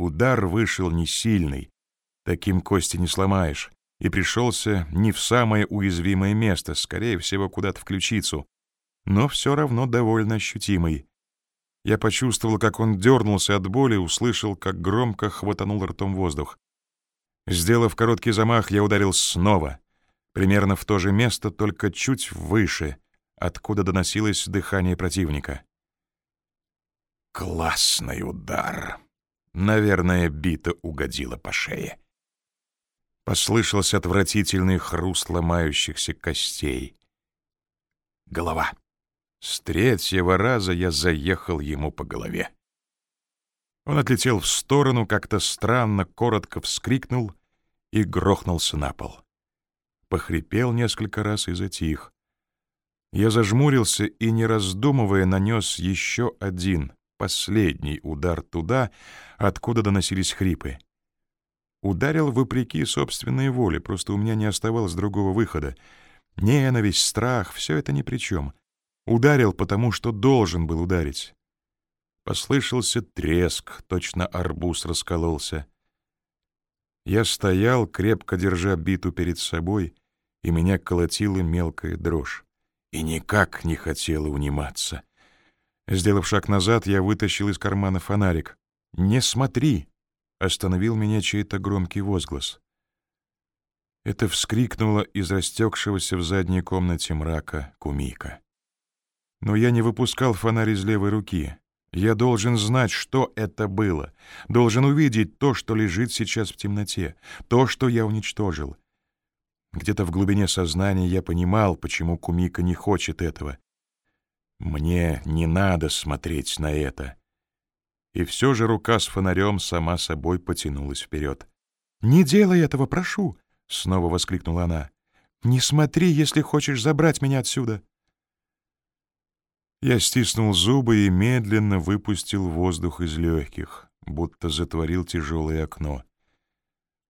Удар вышел не сильный, таким кости не сломаешь, и пришелся не в самое уязвимое место, скорее всего, куда-то в ключицу, но все равно довольно ощутимый. Я почувствовал, как он дернулся от боли, услышал, как громко хватанул ртом воздух. Сделав короткий замах, я ударил снова, примерно в то же место, только чуть выше, откуда доносилось дыхание противника. Классный удар. Наверное, бита угодила по шее. Послышался отвратительный хруст ломающихся костей. Голова. С третьего раза я заехал ему по голове. Он отлетел в сторону, как-то странно, коротко вскрикнул и грохнулся на пол. Похрипел несколько раз и затих. Я зажмурился и, не раздумывая, нанес еще один, последний удар туда, откуда доносились хрипы. Ударил вопреки собственной воле, просто у меня не оставалось другого выхода. Ненависть, страх — все это ни при чем. Ударил, потому что должен был ударить. Послышался треск, точно арбуз раскололся. Я стоял, крепко держа биту перед собой, и меня колотила мелкая дрожь. И никак не хотела униматься. Сделав шаг назад, я вытащил из кармана фонарик. «Не смотри!» — остановил меня чей-то громкий возглас. Это вскрикнула из растекшегося в задней комнате мрака кумика. Но я не выпускал фонарь из левой руки. Я должен знать, что это было. Должен увидеть то, что лежит сейчас в темноте. То, что я уничтожил. Где-то в глубине сознания я понимал, почему Кумика не хочет этого. Мне не надо смотреть на это. И все же рука с фонарем сама собой потянулась вперед. «Не делай этого, прошу!» — снова воскликнула она. «Не смотри, если хочешь забрать меня отсюда!» Я стиснул зубы и медленно выпустил воздух из легких, будто затворил тяжелое окно.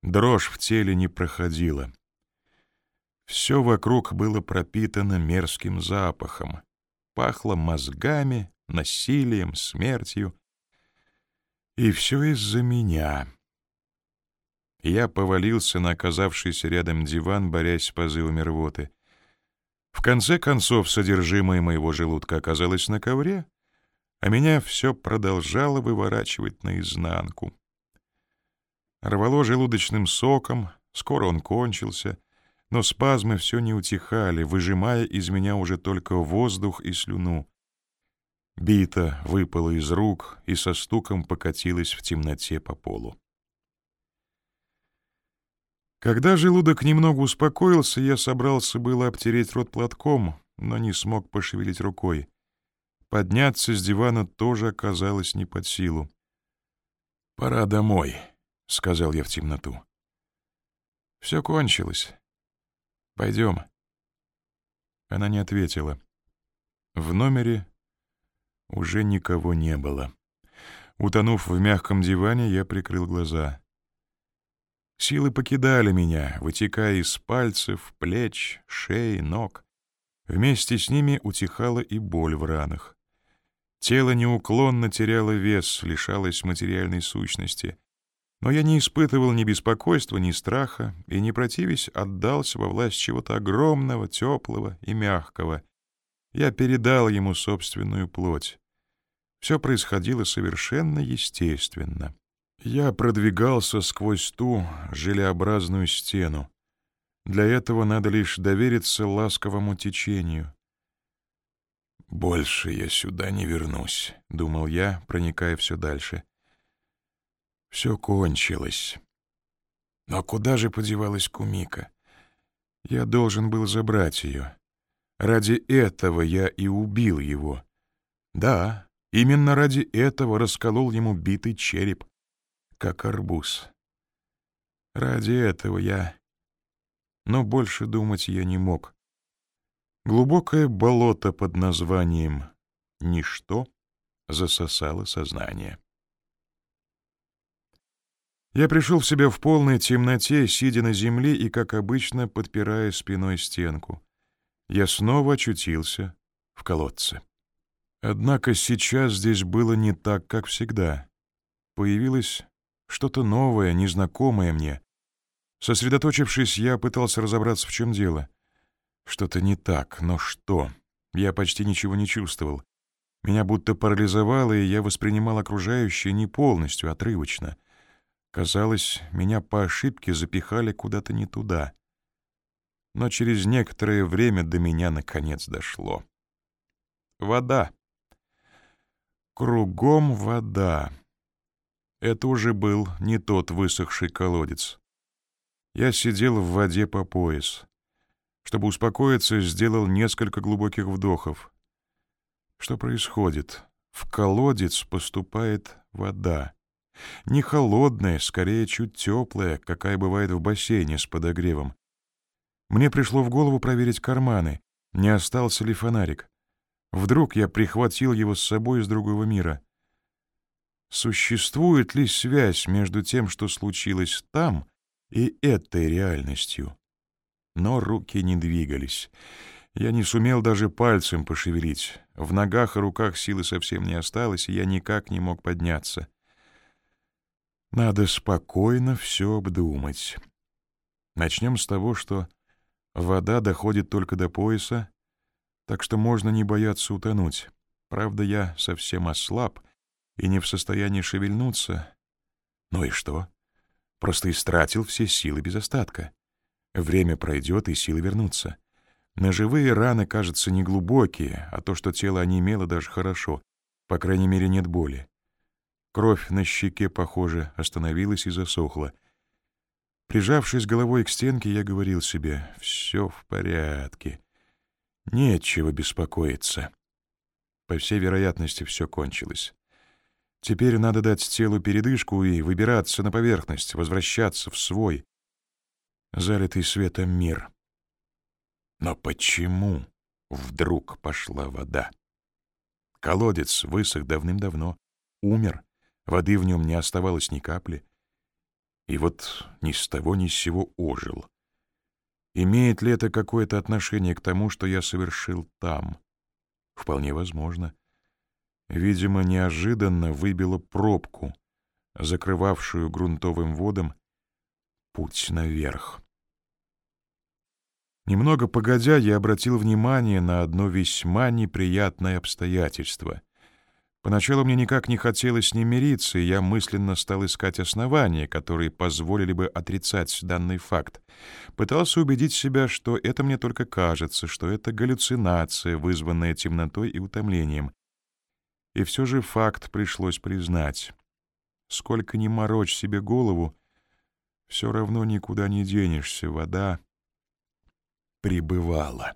Дрожь в теле не проходила. Все вокруг было пропитано мерзким запахом. Пахло мозгами, насилием, смертью. И все из-за меня. Я повалился на оказавшийся рядом диван, борясь с позывами рвоты. В конце концов, содержимое моего желудка оказалось на ковре, а меня все продолжало выворачивать наизнанку. Рвало желудочным соком, скоро он кончился, но спазмы все не утихали, выжимая из меня уже только воздух и слюну. Бита выпала из рук и со стуком покатилась в темноте по полу. Когда желудок немного успокоился, я собрался было обтереть рот платком, но не смог пошевелить рукой. Подняться с дивана тоже оказалось не под силу. «Пора домой», — сказал я в темноту. «Все кончилось. Пойдем». Она не ответила. В номере уже никого не было. Утонув в мягком диване, я прикрыл глаза. Силы покидали меня, вытекая из пальцев, плеч, шеи, ног. Вместе с ними утихала и боль в ранах. Тело неуклонно теряло вес, лишалось материальной сущности. Но я не испытывал ни беспокойства, ни страха, и, не противясь, отдался во власть чего-то огромного, теплого и мягкого. Я передал ему собственную плоть. Все происходило совершенно естественно. Я продвигался сквозь ту желеобразную стену. Для этого надо лишь довериться ласковому течению. «Больше я сюда не вернусь», — думал я, проникая все дальше. Все кончилось. Но куда же подевалась Кумика? Я должен был забрать ее. Ради этого я и убил его. Да, именно ради этого расколол ему битый череп как арбуз. Ради этого я... Но больше думать я не мог. Глубокое болото под названием «Ничто» засосало сознание. Я пришел в себя в полной темноте, сидя на земле и, как обычно, подпирая спиной стенку. Я снова очутился в колодце. Однако сейчас здесь было не так, как всегда. Появилась Что-то новое, незнакомое мне. Сосредоточившись, я пытался разобраться, в чем дело. Что-то не так, но что? Я почти ничего не чувствовал. Меня будто парализовало, и я воспринимал окружающее не полностью, отрывочно. Казалось, меня по ошибке запихали куда-то не туда. Но через некоторое время до меня наконец дошло. Вода. Кругом вода. Это уже был не тот высохший колодец. Я сидел в воде по пояс. Чтобы успокоиться, сделал несколько глубоких вдохов. Что происходит? В колодец поступает вода. Не холодная, скорее чуть теплая, какая бывает в бассейне с подогревом. Мне пришло в голову проверить карманы, не остался ли фонарик. Вдруг я прихватил его с собой из другого мира. Существует ли связь между тем, что случилось там, и этой реальностью? Но руки не двигались. Я не сумел даже пальцем пошевелить. В ногах и руках силы совсем не осталось, и я никак не мог подняться. Надо спокойно все обдумать. Начнем с того, что вода доходит только до пояса, так что можно не бояться утонуть. Правда, я совсем ослаб и не в состоянии шевельнуться. Ну и что? Просто истратил все силы без остатка. Время пройдет, и силы вернутся. Ножевые раны, кажется, неглубокие, а то, что тело онемело, даже хорошо. По крайней мере, нет боли. Кровь на щеке, похоже, остановилась и засохла. Прижавшись головой к стенке, я говорил себе, «Все в порядке. Нечего беспокоиться». По всей вероятности, все кончилось. Теперь надо дать телу передышку и выбираться на поверхность, возвращаться в свой, залитый светом мир. Но почему вдруг пошла вода? Колодец высох давным-давно, умер, воды в нем не оставалось ни капли. И вот ни с того ни с сего ожил. Имеет ли это какое-то отношение к тому, что я совершил там? Вполне возможно. Видимо, неожиданно выбило пробку, закрывавшую грунтовым водом путь наверх. Немного погодя, я обратил внимание на одно весьма неприятное обстоятельство. Поначалу мне никак не хотелось с ним мириться, и я мысленно стал искать основания, которые позволили бы отрицать данный факт. Пытался убедить себя, что это мне только кажется, что это галлюцинация, вызванная темнотой и утомлением. И все же факт пришлось признать. Сколько ни морочь себе голову, все равно никуда не денешься, вода прибывала.